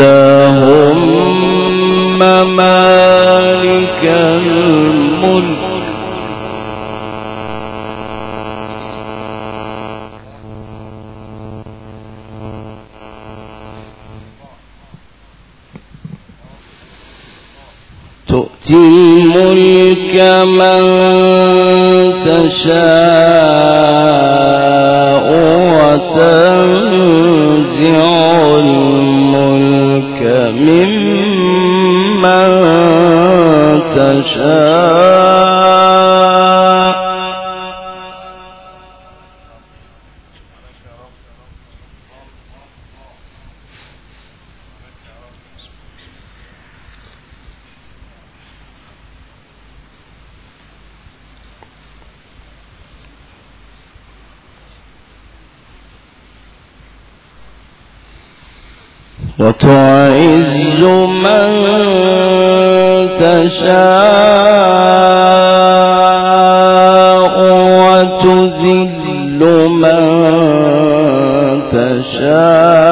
اللهم مالك الملك. تؤتي الملك من وتعز من تشاء وتذل من تشاء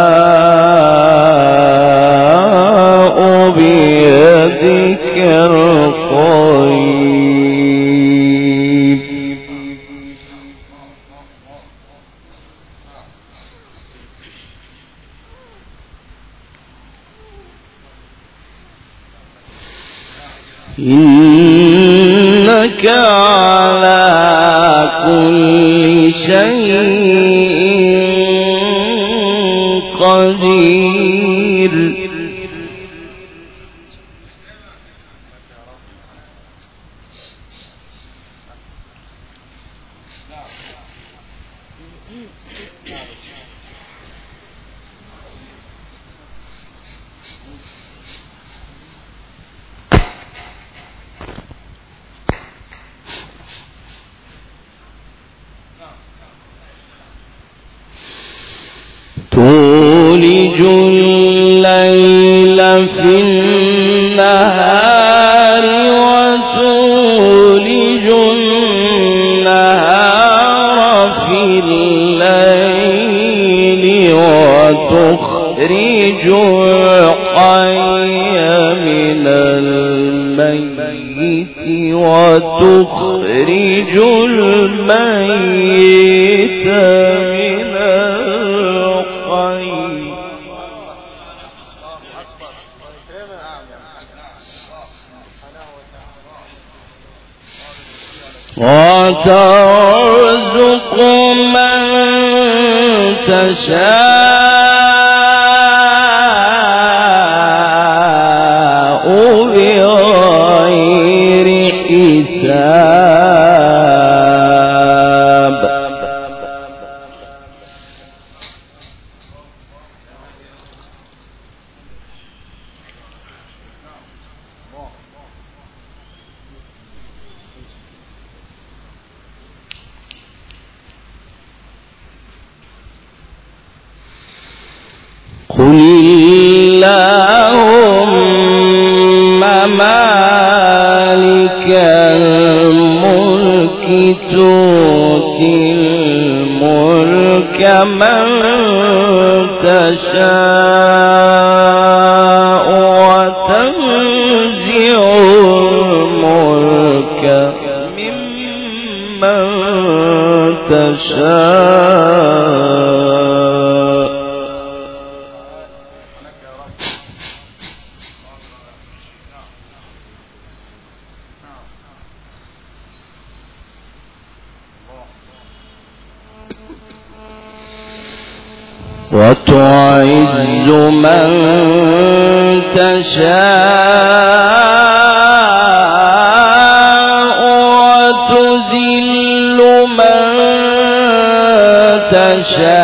وتخرج الحي من الميت وتخرج الميت من الحي. وترزق من تشاء تعز من تشاء وتذل من تشاء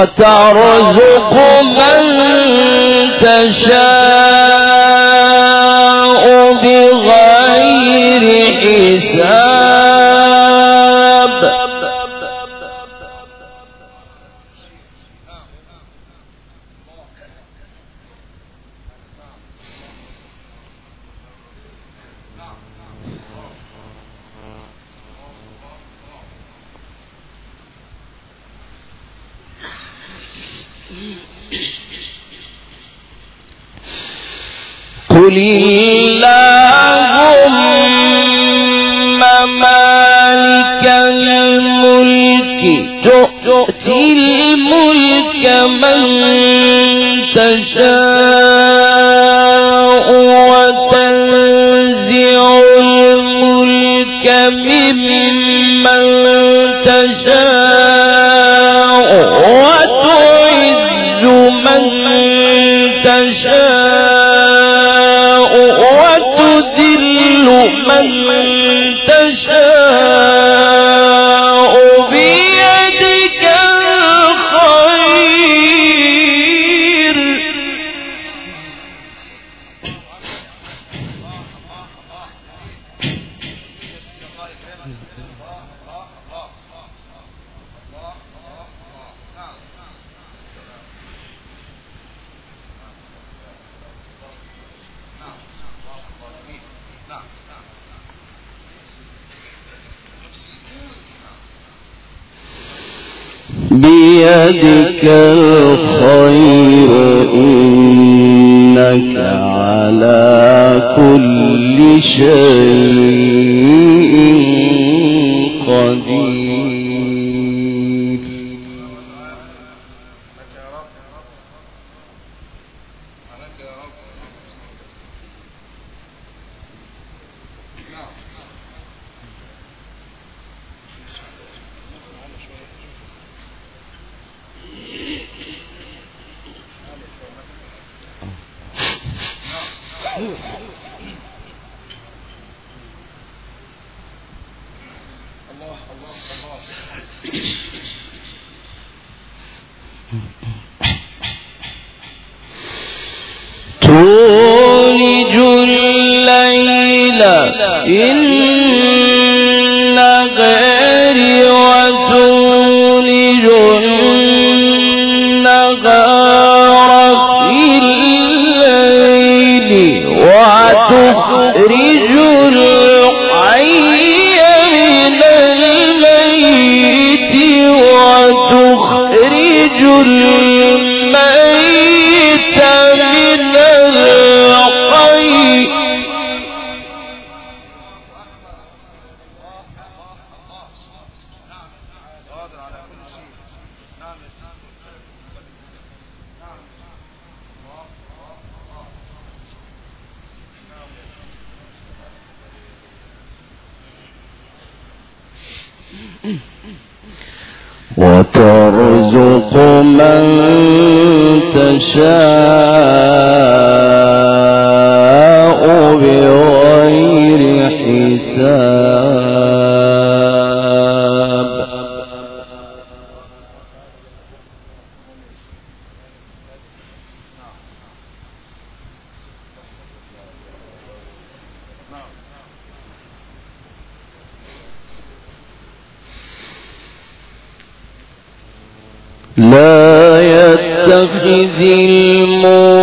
وترزق من تشاء بيدك الله تولج الليل إن غير وتولج النهار في الليل وتخرج guru من تشاء. لا يتخذ المؤمنون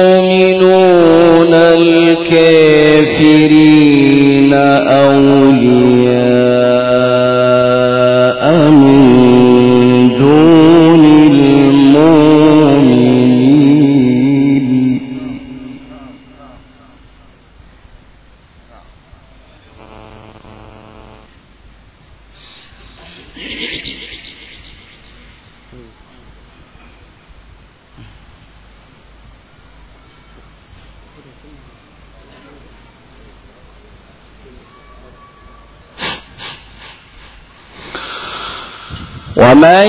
ومن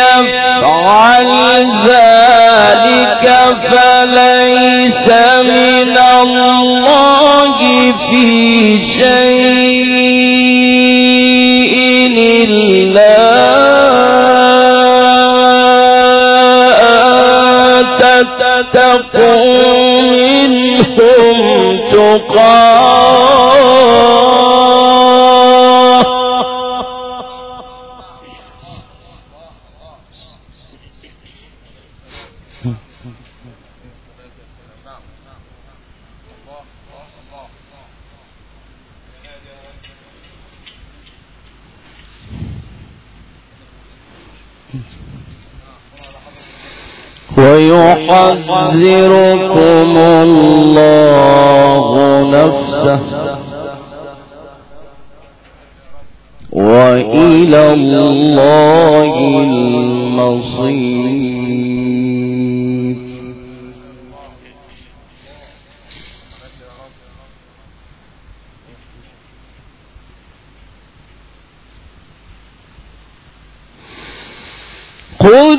يفعل ذلك فليس من الله في شيء إلا أن ويحذركم الله نفسه وإلى الله المصير. قل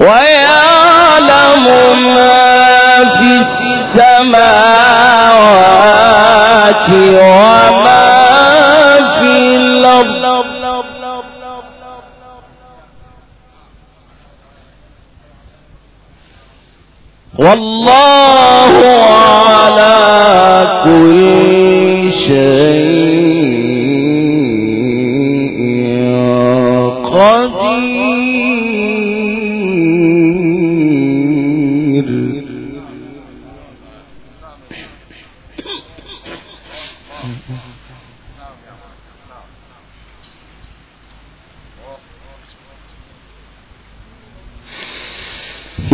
ويعلم ما في السماوات وما في الأرض. والله على كل شيء قدير.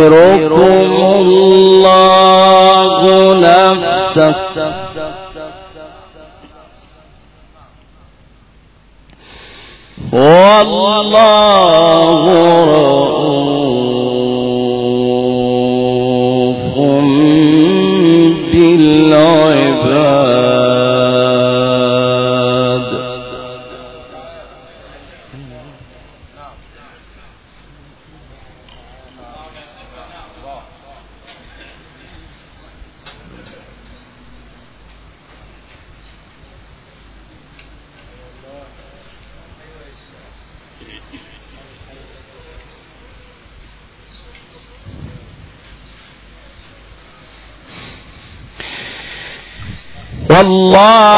يحذركم الله نفسه. والله الله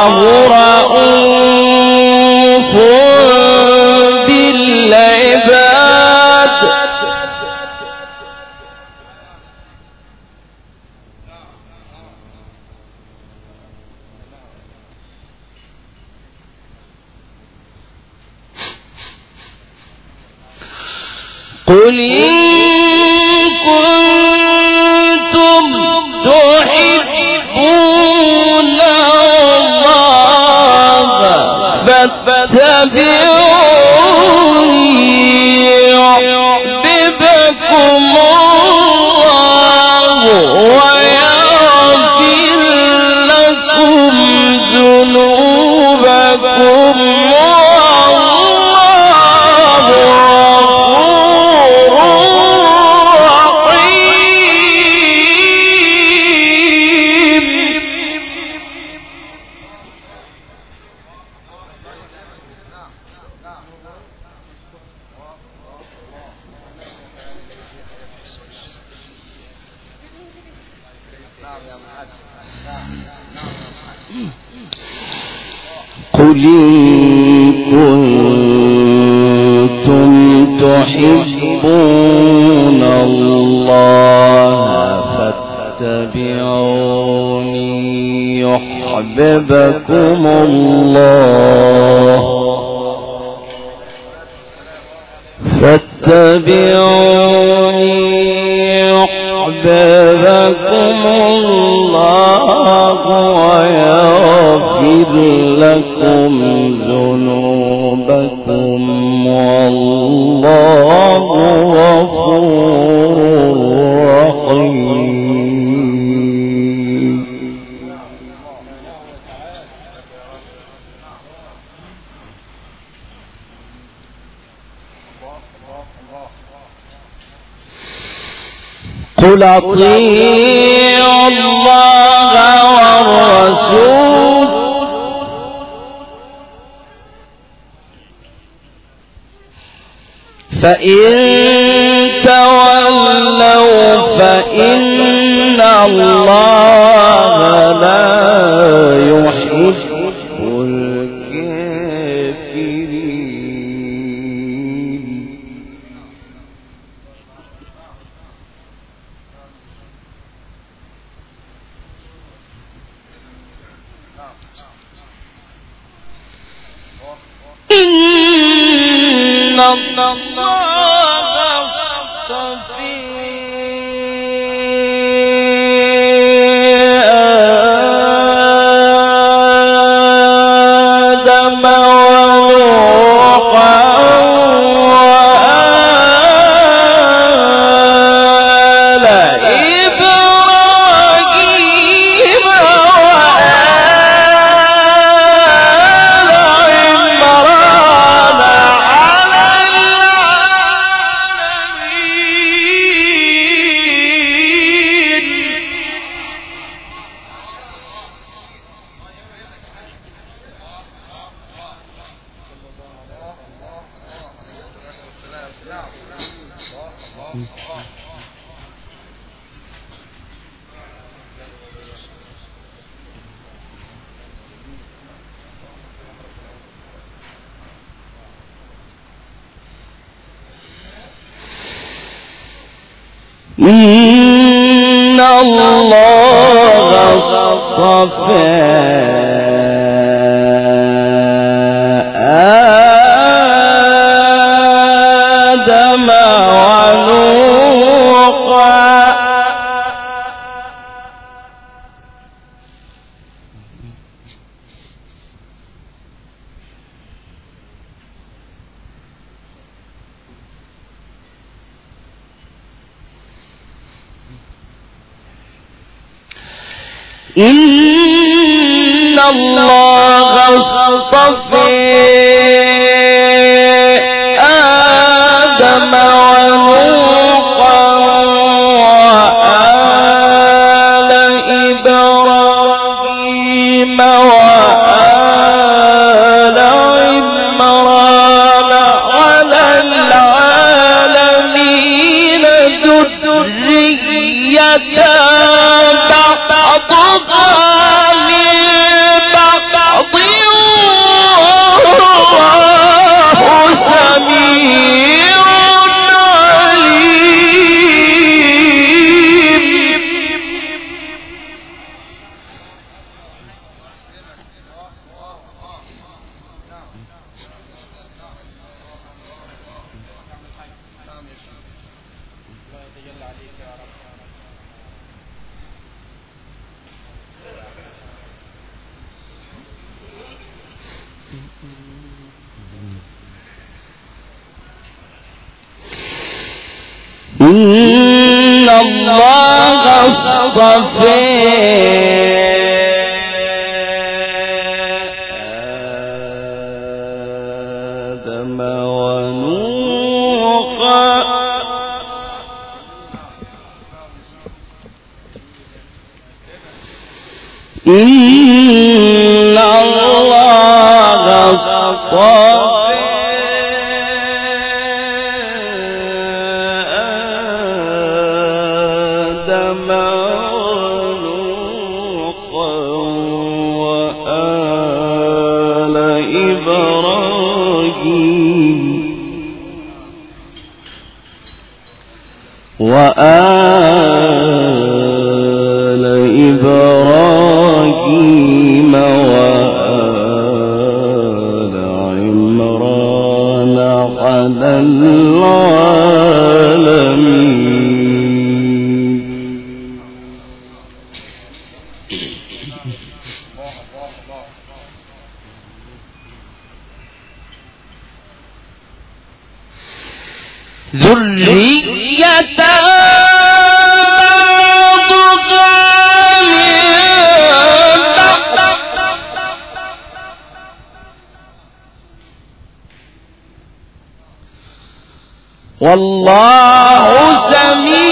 اطيعوا الله والرسول فإن تولوا فإن الله ஆகவே إن الله اصطفى والله سميع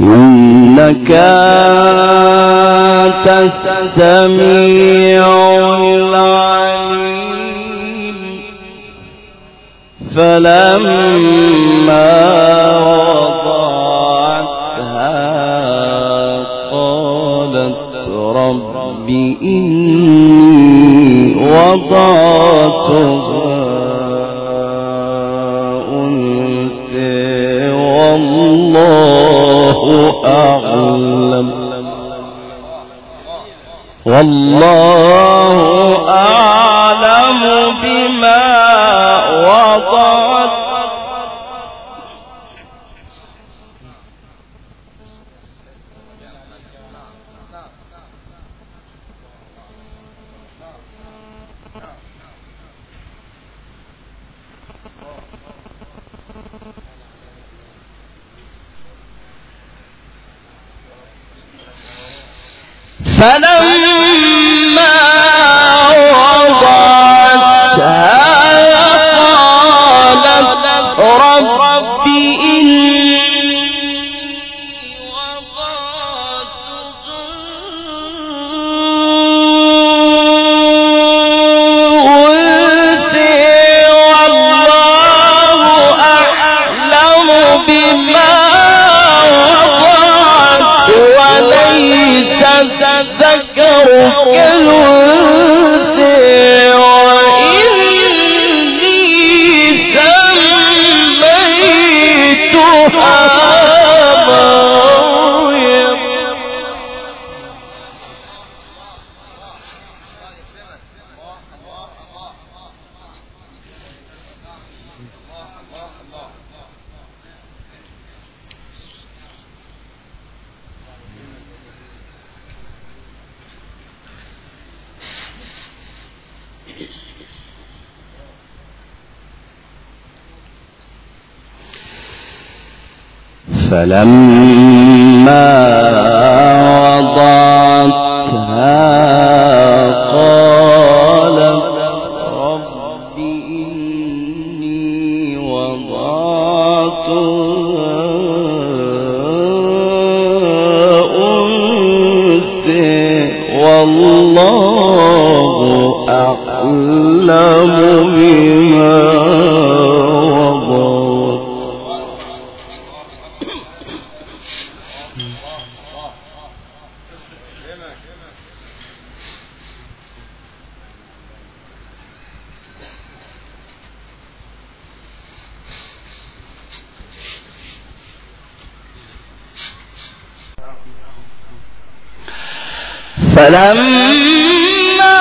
إنك أنت السميع العليم. فلما وضعتها قالت رب إني وضعتها أعلم. والله أعلم بما فلما يتذكر كذو ألم فلما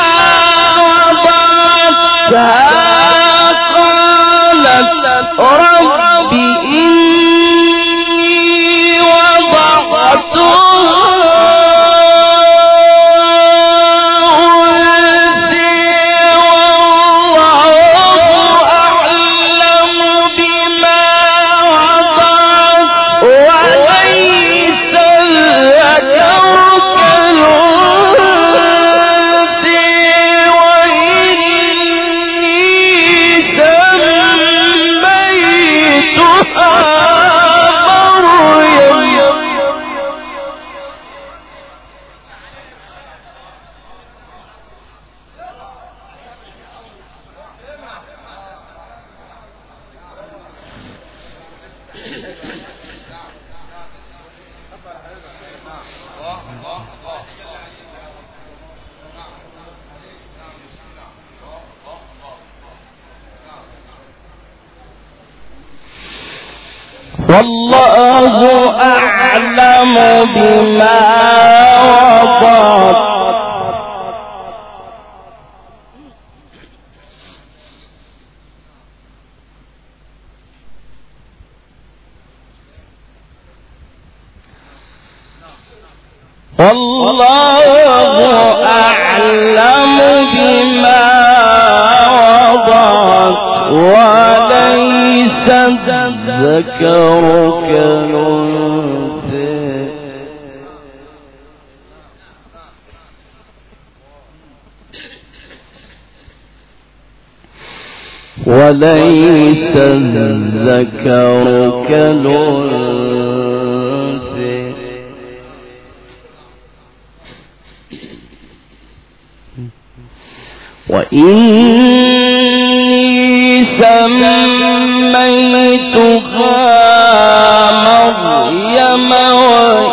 وليس الذكر كالأنثى وليس الذكر كالأنثى وإني سميتها مريم وإني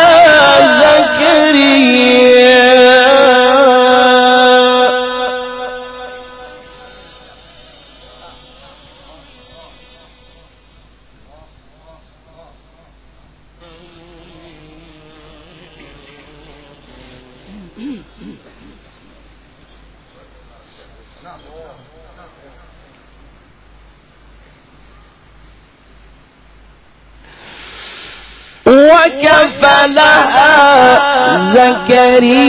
زكريا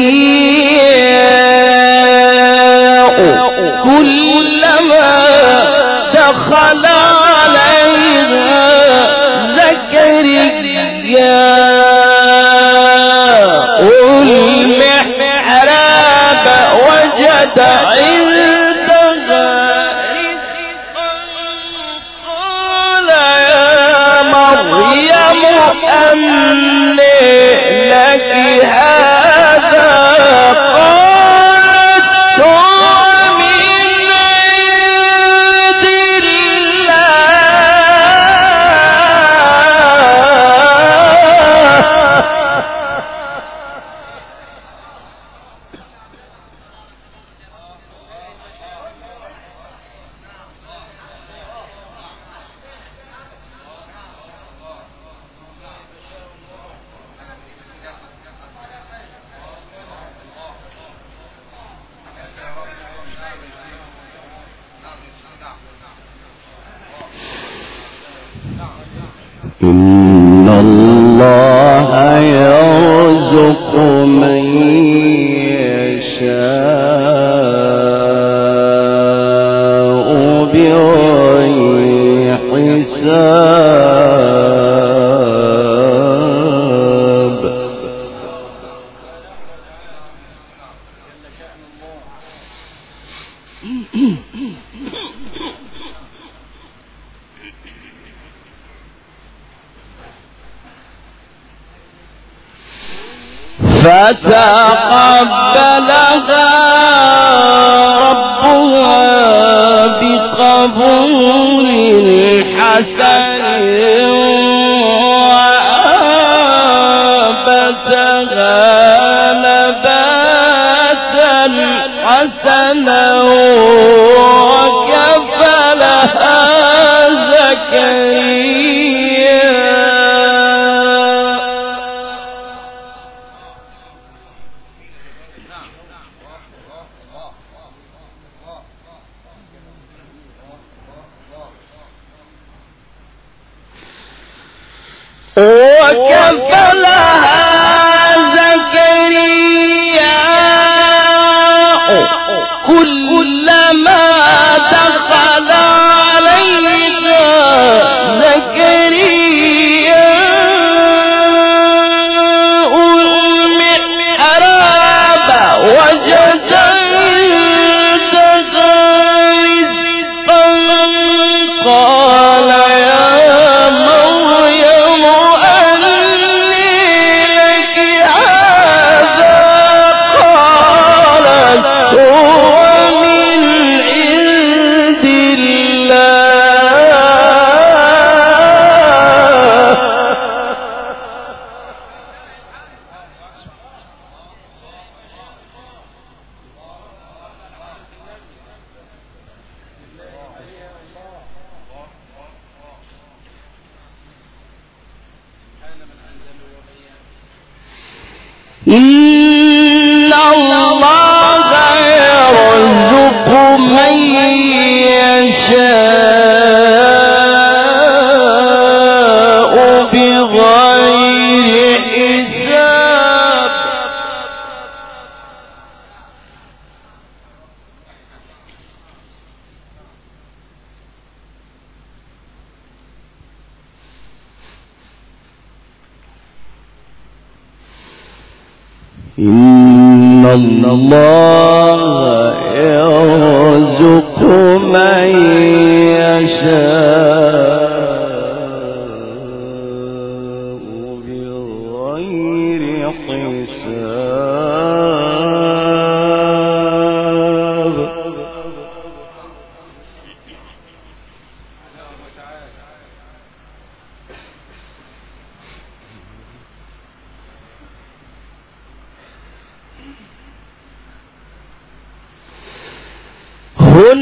إن فتقبلها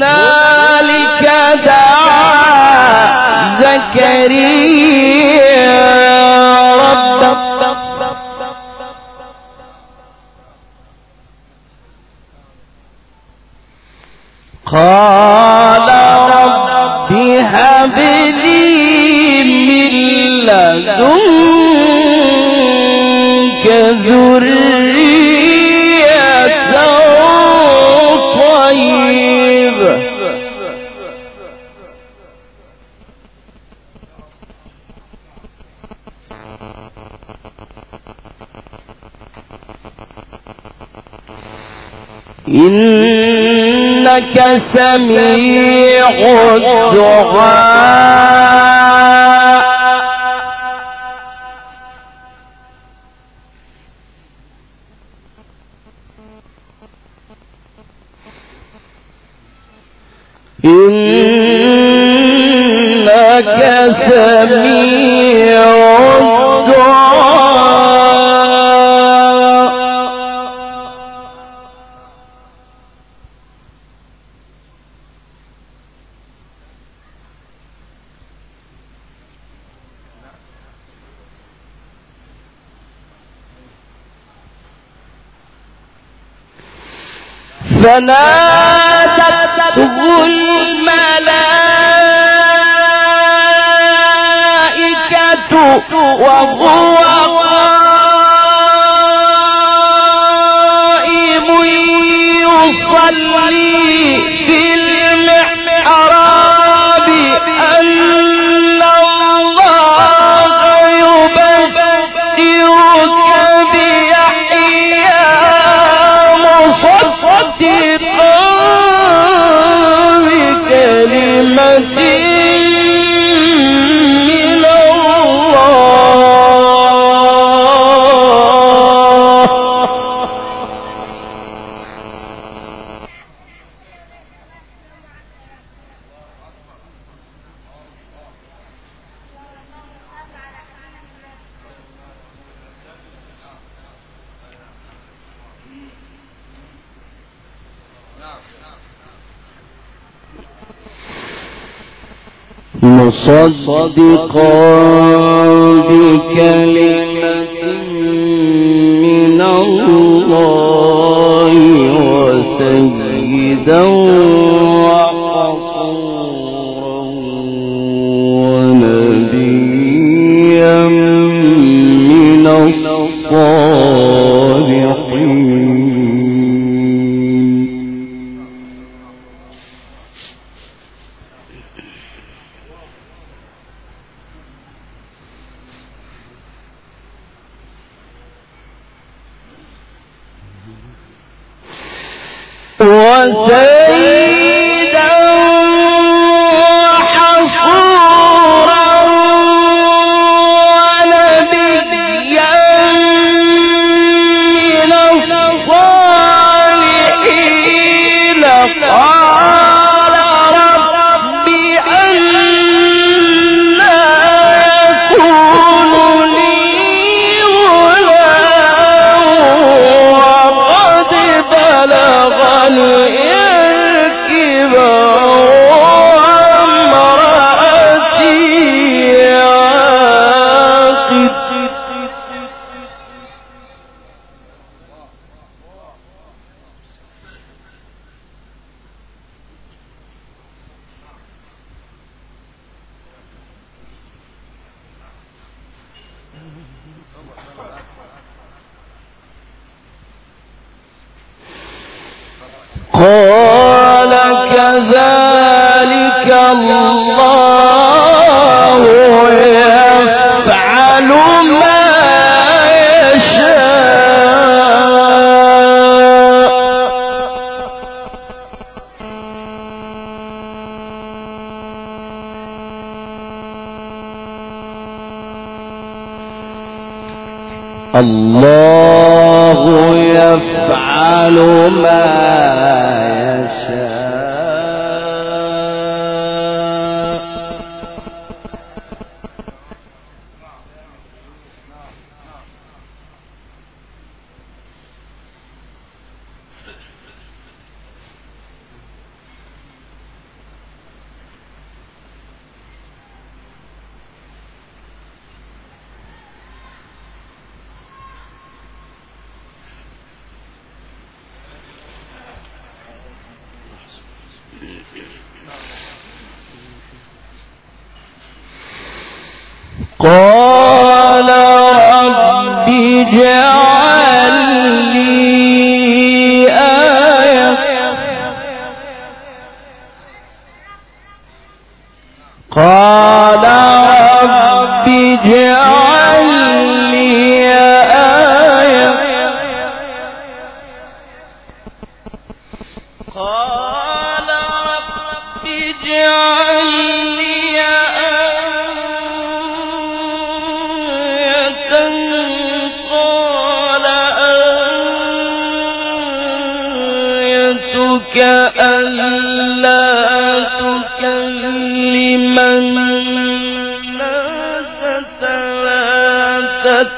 هنالك دعا زكريا. Lord, your تنادته الملائكة وهو قائم يصلي. ची مصدقا بكلمة من الله وسيدا الله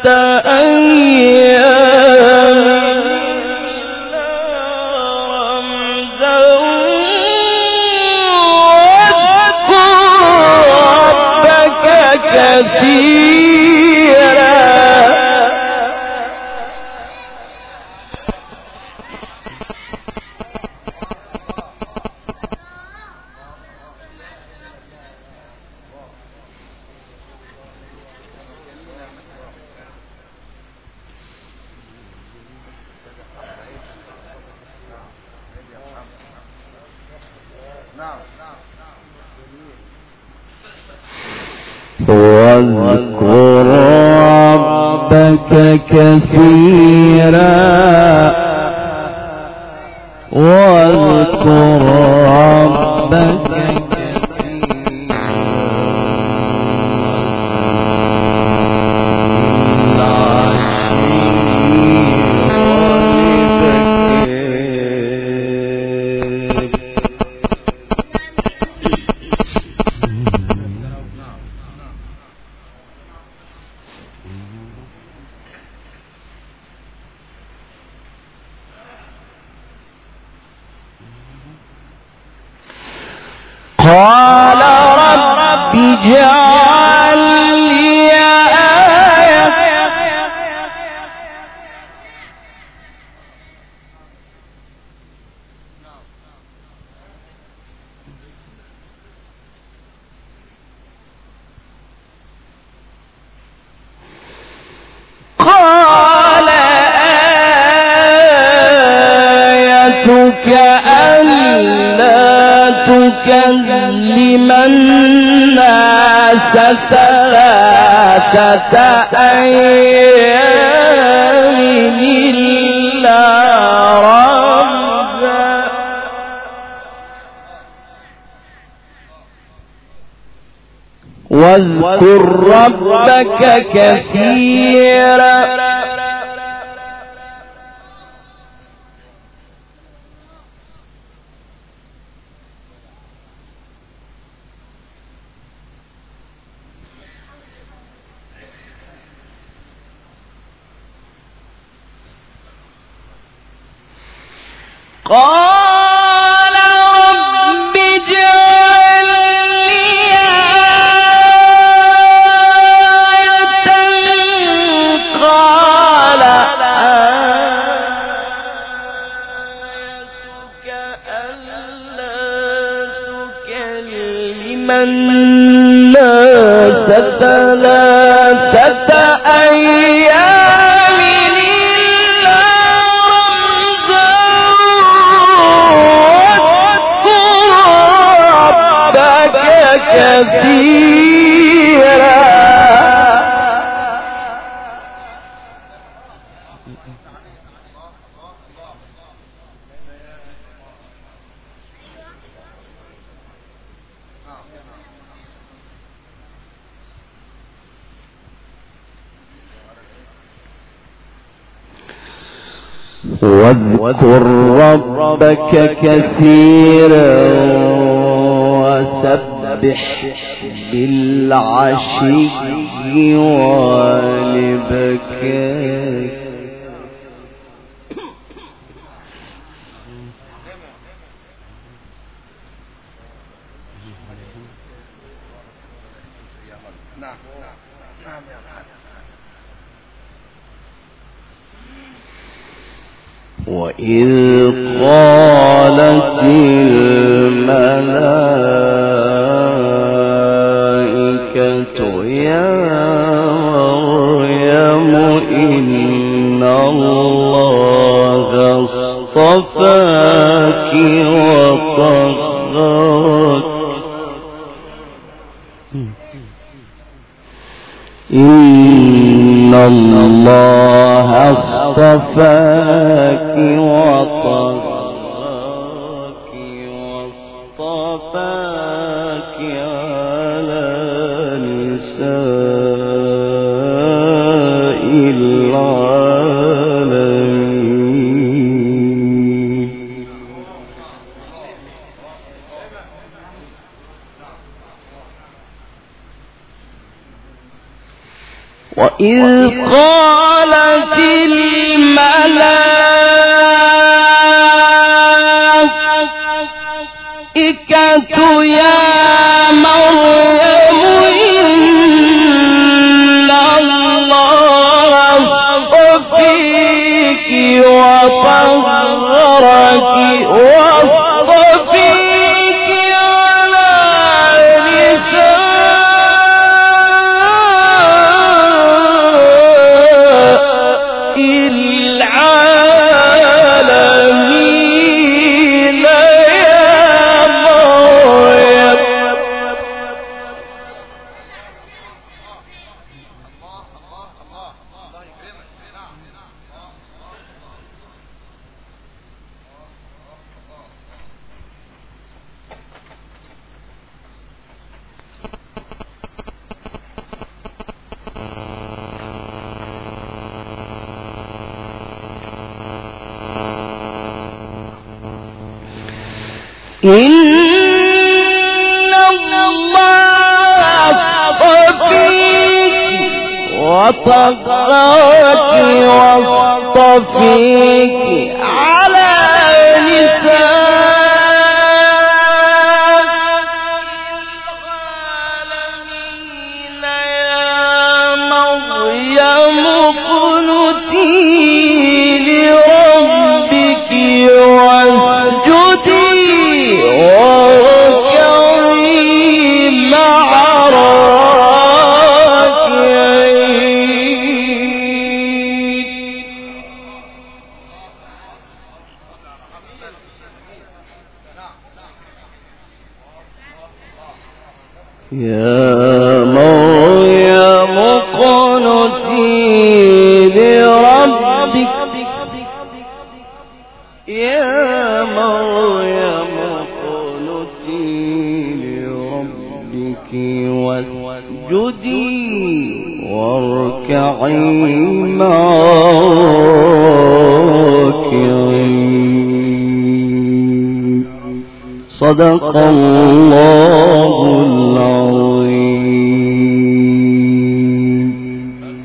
حتى أن yeah. ستة إلا رمزا واذكر ربك كثيرا. الناس ثلاثة أيام إلا رمزا. ربك كثيرا وسبح بالعشي والبكاء. وإذ إن الله اصطفاك وطهرك وإذ قالت الملائكة يا مريم إن الله أصطفيك وطهرك وأصطفيك إن الله اصطفيك وطهرك واصطفيك على نساء